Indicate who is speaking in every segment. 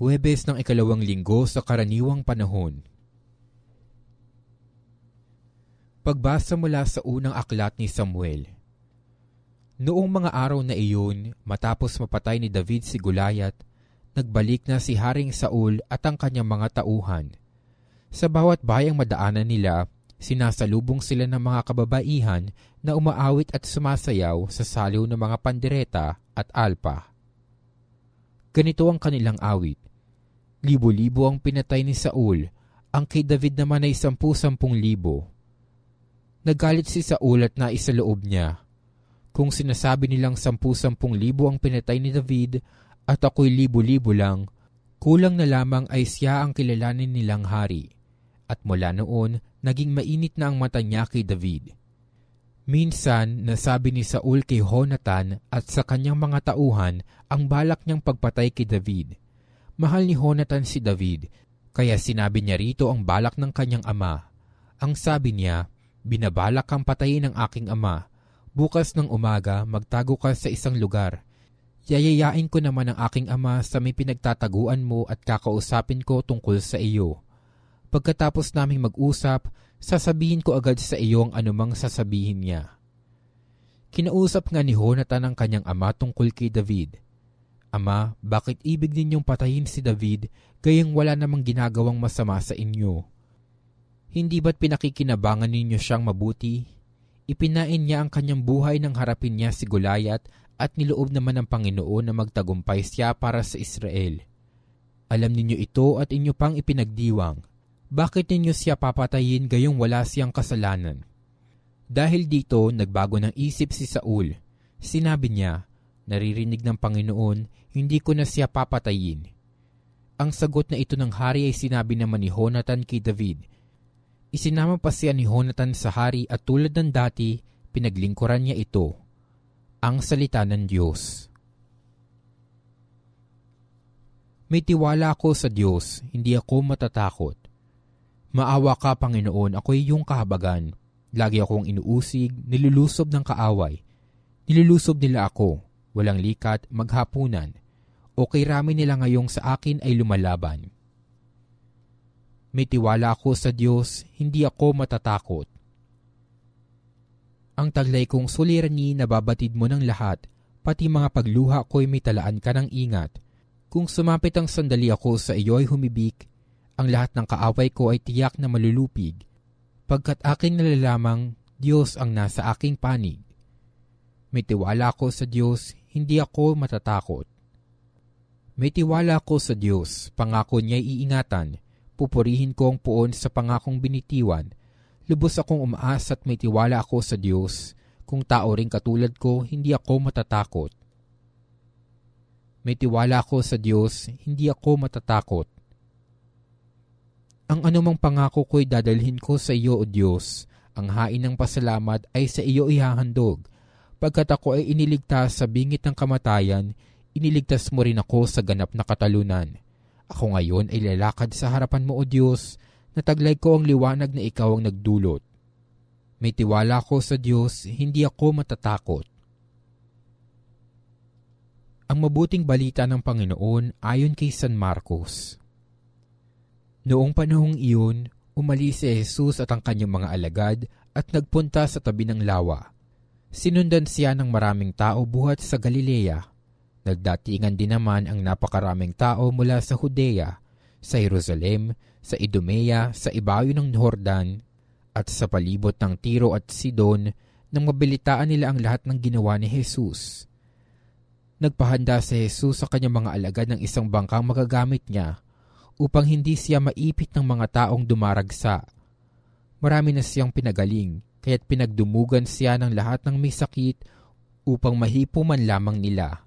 Speaker 1: Huwebes ng ikalawang linggo sa karaniwang panahon. Pagbasa mula sa unang aklat ni Samuel. Noong mga araw na iyon, matapos mapatay ni David si Gulayat, nagbalik na si Haring Saul at ang kanyang mga tauhan. Sa bawat bayang madaanan nila, sinasalubong sila ng mga kababaihan na umaawit at sumasayaw sa saliw ng mga pandereta at alpa. Ganito ang kanilang awit. Libo-libo ang pinatay ni Saul, ang kay David naman ay sampu-sampung libo. Nagalit si Saul at naisaloob niya. Kung sinasabi nilang sampu-sampung libo ang pinatay ni David at ako'y libo-libo lang, kulang na lamang ay siya ang kilalanin nilang hari. At mula noon, naging mainit na ang mata niya kay David. Minsan, nasabi ni Saul kay Honatan at sa kanyang mga tauhan ang balak niyang pagpatay kay David. Mahal ni Honatan si David, kaya sinabi niya rito ang balak ng kanyang ama. Ang sabi niya, Binabalak kang patayin ng aking ama. Bukas ng umaga, magtago ka sa isang lugar. Yayayain ko naman ang aking ama sa may pinagtataguan mo at kakausapin ko tungkol sa iyo. Pagkatapos naming mag-usap, sasabihin ko agad sa iyo ang anumang sasabihin niya. Kinausap nga ni Honatan ang kanyang ama tungkol kay David. Ama, bakit ibig ninyong patayin si David gayang wala namang ginagawang masama sa inyo? Hindi ba't pinakikinabangan ninyo siyang mabuti? Ipinain niya ang kanyang buhay nang harapin niya si Gulayat at niloob naman ng Panginoon na magtagumpay siya para sa Israel. Alam ninyo ito at inyo pang ipinagdiwang. Bakit ninyo siya papatayin gayong wala siyang kasalanan? Dahil dito, nagbago ng isip si Saul. Sinabi niya, naririnig ng Panginoon, hindi ko na siya papatayin. Ang sagot na ito ng hari ay sinabi naman ni Honatan kay David, Isinama pa siya ni Honatan sa hari at tulad ng dati, pinaglingkuran niya ito. Ang salita ng Diyos. May tiwala ako sa Diyos, hindi ako matatakot. Maawa ka, Panginoon, ako'y iyong kahabagan. Lagi akong inuusig, nilulusob ng kaaway. Nilulusob nila ako, walang likat, maghapunan. O kay rami nila ngayong sa akin ay lumalaban. May tiwala ako sa Diyos, hindi ako matatakot. Ang taglay kong sulirani na babatid mo ng lahat, pati mga pagluha ko'y may talaan ka ng ingat. Kung sumapit ang sandali ako sa iyo ay humibik, ang lahat ng kaaway ko ay tiyak na malulupig. Pagkat aking nalalamang, Diyos ang nasa aking panig. May tiwala ako sa Diyos, hindi ako matatakot. May tiwala ako sa Diyos, pangako niya'y iingatan, pupurihin ko ang puon sa pangakong binitiwan. Lubos akong umaas at may tiwala ako sa Diyos. Kung tao rin katulad ko, hindi ako matatakot. May tiwala ako sa Diyos, hindi ako matatakot. Ang anumang pangako ko'y dadalhin ko sa iyo, O Diyos. Ang hain ng pasalamat ay sa iyo ihahandog. Pagkat ako ay iniligtas sa bingit ng kamatayan, iniligtas mo rin ako sa ganap na katalunan ako ngayon ay lalakad sa harapan mo, O Diyos, na taglay ko ang liwanag na ikaw ang nagdulot. May tiwala ko sa Diyos, hindi ako matatakot. Ang mabuting balita ng Panginoon ayon kay San Marcos. Noong panahong iyon, umalis si Jesus at ang kanyang mga alagad at nagpunta sa tabi ng lawa. Sinundan siya ng maraming tao buhat sa Galilea Nagdatingan din naman ang napakaraming tao mula sa Judea, sa Jerusalem, sa Idumea, sa ibayo ng Jordan, at sa palibot ng Tiro at Sidon nang mabilitaan nila ang lahat ng ginawa ni Jesus. Nagpahanda si Jesus sa kanyang mga alagad ng isang bangkang magagamit niya upang hindi siya maipit ng mga taong dumaragsa. Marami na siyang pinagaling, kaya't pinagdumugan siya ng lahat ng may sakit upang mahipo man lamang nila.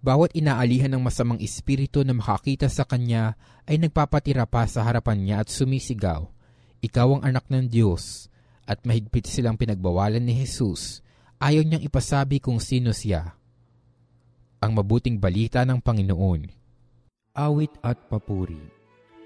Speaker 1: Bawat inaalihan ng masamang espiritu na makakita sa kanya ay nagpapatira pa sa harapan niya at sumisigaw, Ikaw ang anak ng Diyos, at mahigpit silang pinagbawalan ni Jesus. Ayaw niyang ipasabi kung sino siya. Ang mabuting balita ng Panginoon.
Speaker 2: Awit at papuri.